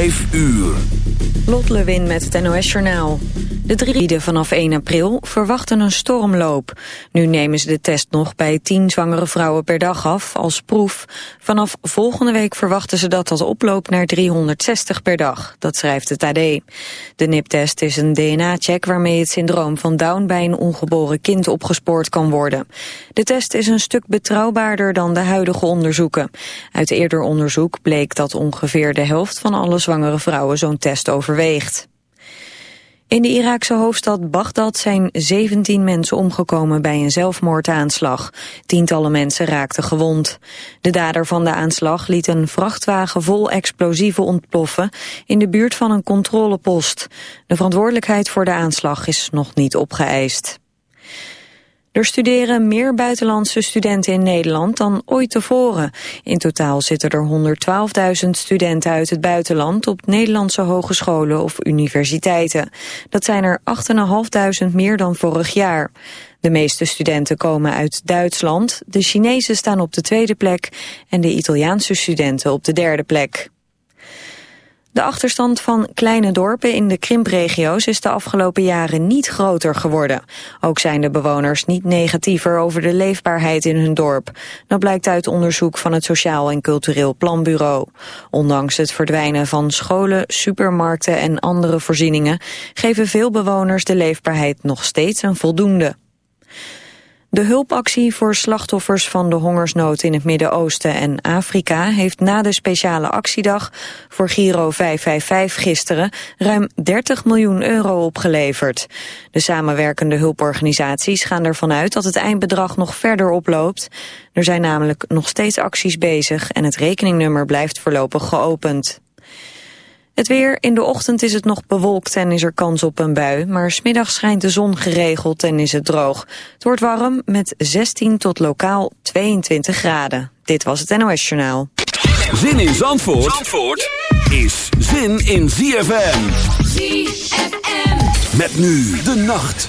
5 uur. Lot Lewin met het NOS Journaal. De drie vanaf 1 april verwachten een stormloop. Nu nemen ze de test nog bij 10 zwangere vrouwen per dag af als proef. Vanaf volgende week verwachten ze dat dat oploopt naar 360 per dag. Dat schrijft het AD. De NIP-test is een DNA-check waarmee het syndroom van Down bij een ongeboren kind opgespoord kan worden. De test is een stuk betrouwbaarder dan de huidige onderzoeken. Uit eerder onderzoek bleek dat ongeveer de helft van alle zwangere vrouwen zo'n test overweegt. In de Iraakse hoofdstad Bagdad zijn 17 mensen omgekomen bij een zelfmoordaanslag. Tientallen mensen raakten gewond. De dader van de aanslag liet een vrachtwagen vol explosieven ontploffen in de buurt van een controlepost. De verantwoordelijkheid voor de aanslag is nog niet opgeëist. Er studeren meer buitenlandse studenten in Nederland dan ooit tevoren. In totaal zitten er 112.000 studenten uit het buitenland op Nederlandse hogescholen of universiteiten. Dat zijn er 8.500 meer dan vorig jaar. De meeste studenten komen uit Duitsland, de Chinezen staan op de tweede plek en de Italiaanse studenten op de derde plek. De achterstand van kleine dorpen in de krimpregio's is de afgelopen jaren niet groter geworden. Ook zijn de bewoners niet negatiever over de leefbaarheid in hun dorp. Dat blijkt uit onderzoek van het Sociaal en Cultureel Planbureau. Ondanks het verdwijnen van scholen, supermarkten en andere voorzieningen... geven veel bewoners de leefbaarheid nog steeds een voldoende. De hulpactie voor slachtoffers van de hongersnood in het Midden-Oosten en Afrika heeft na de speciale actiedag voor Giro 555 gisteren ruim 30 miljoen euro opgeleverd. De samenwerkende hulporganisaties gaan ervan uit dat het eindbedrag nog verder oploopt. Er zijn namelijk nog steeds acties bezig en het rekeningnummer blijft voorlopig geopend. Het weer, in de ochtend is het nog bewolkt en is er kans op een bui, maar smiddag schijnt de zon geregeld en is het droog. Het wordt warm met 16 tot lokaal 22 graden. Dit was het NOS Journaal. Zin in Zandvoort, Zandvoort is zin in ZFM. ZFM. Met nu de nacht.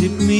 what does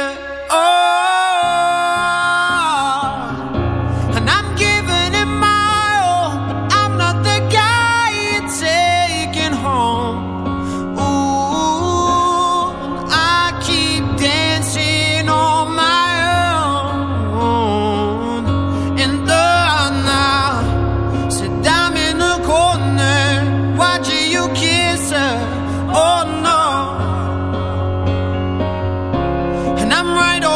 right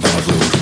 beat en ga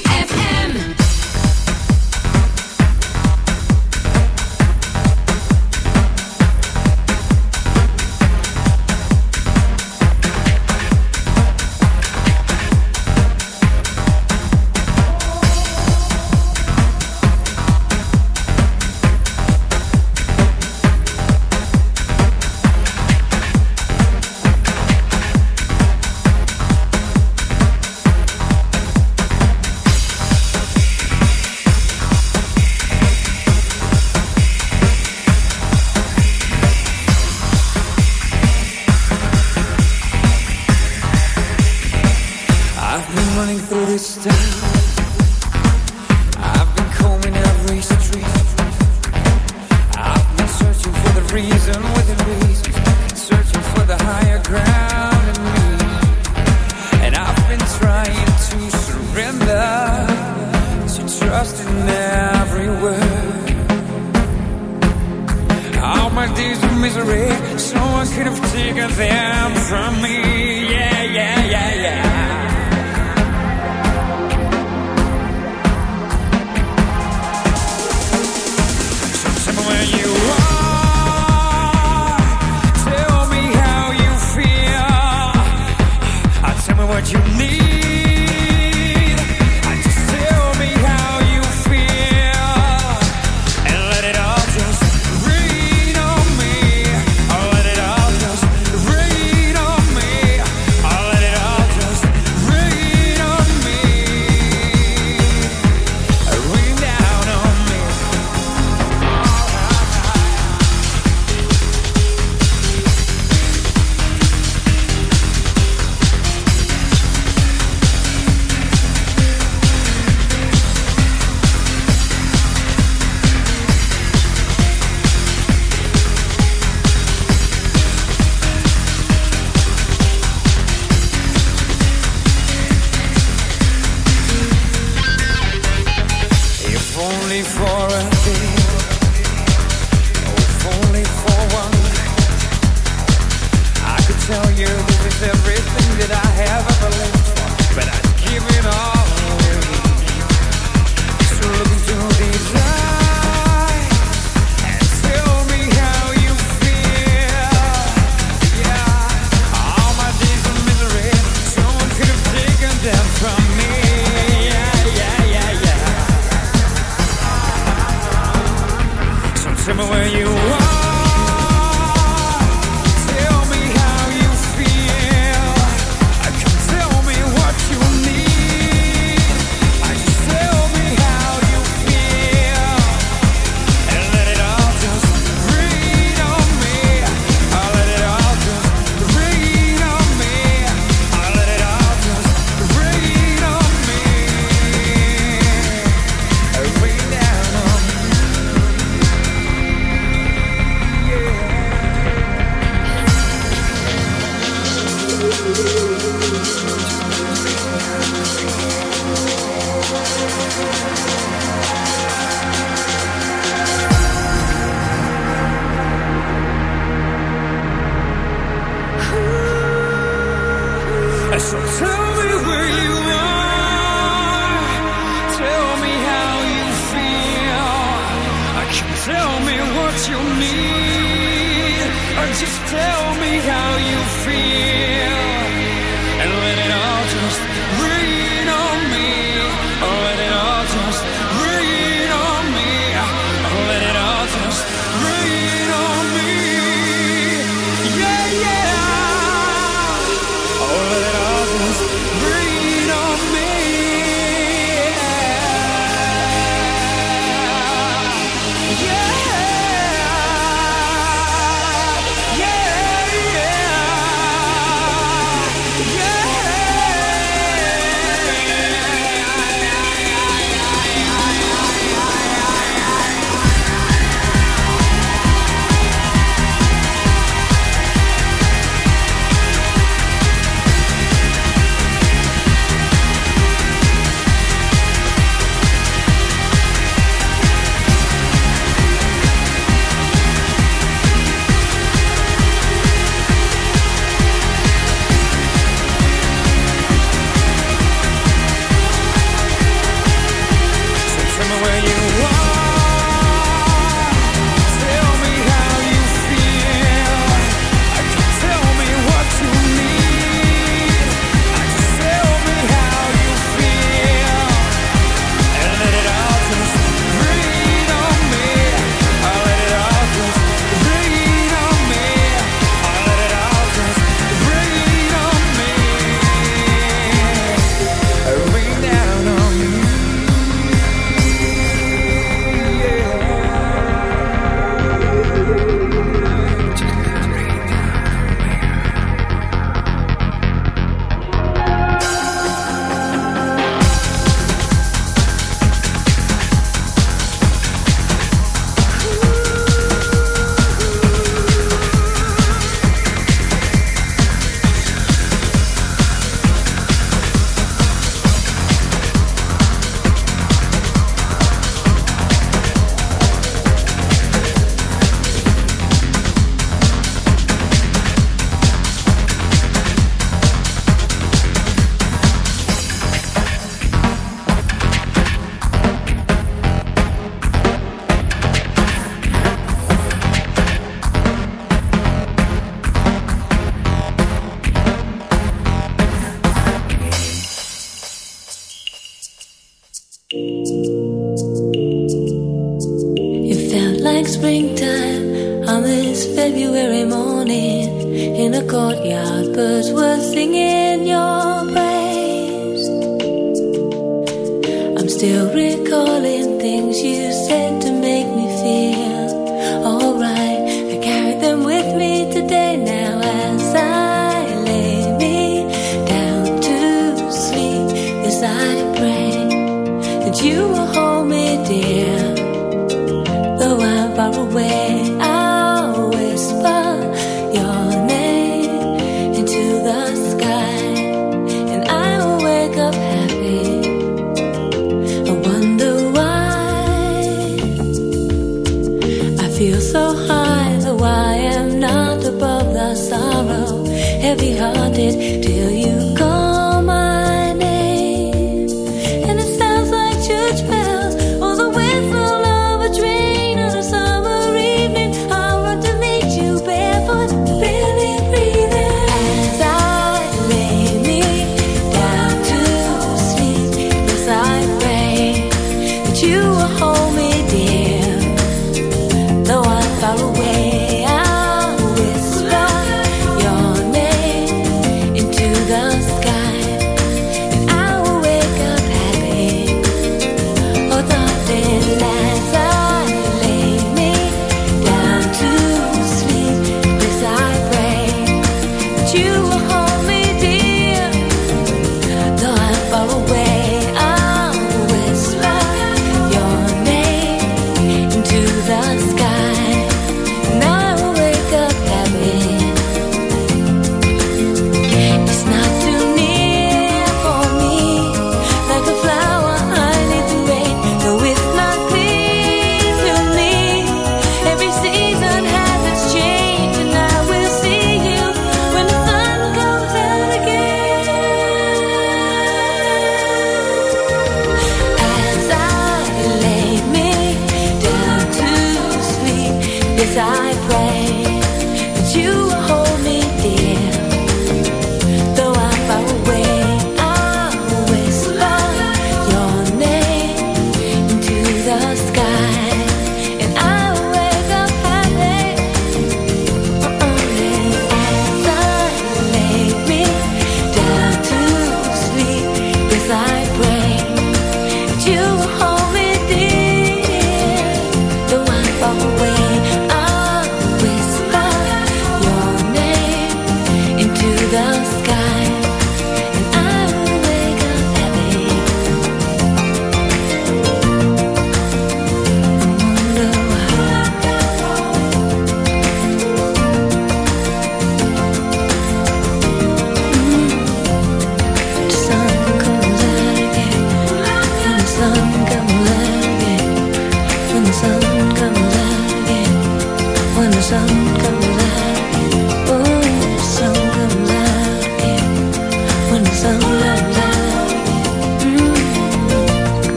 you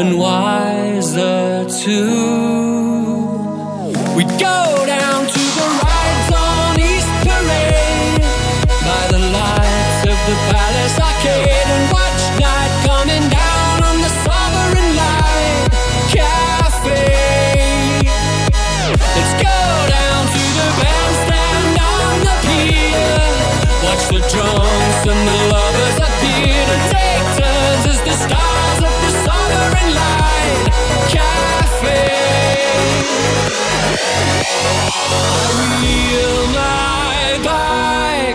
and wiser too.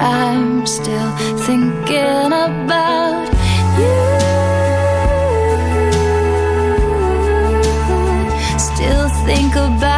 I'm still thinking about you. Still think about.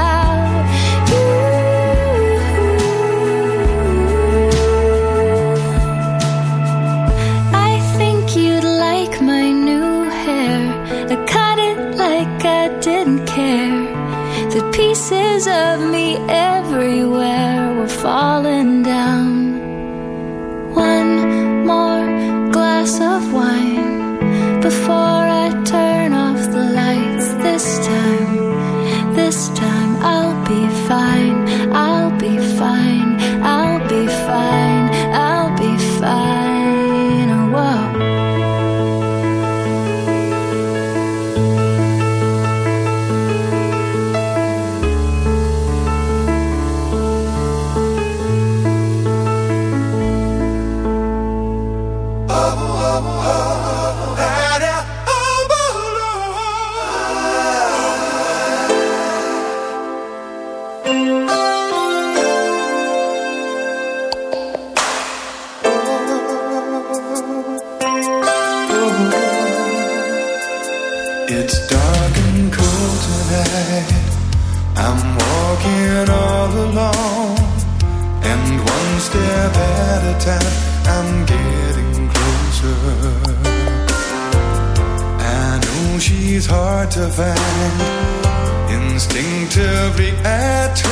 instinctively attract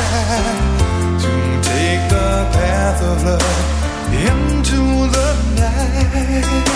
to take the path of love into the night.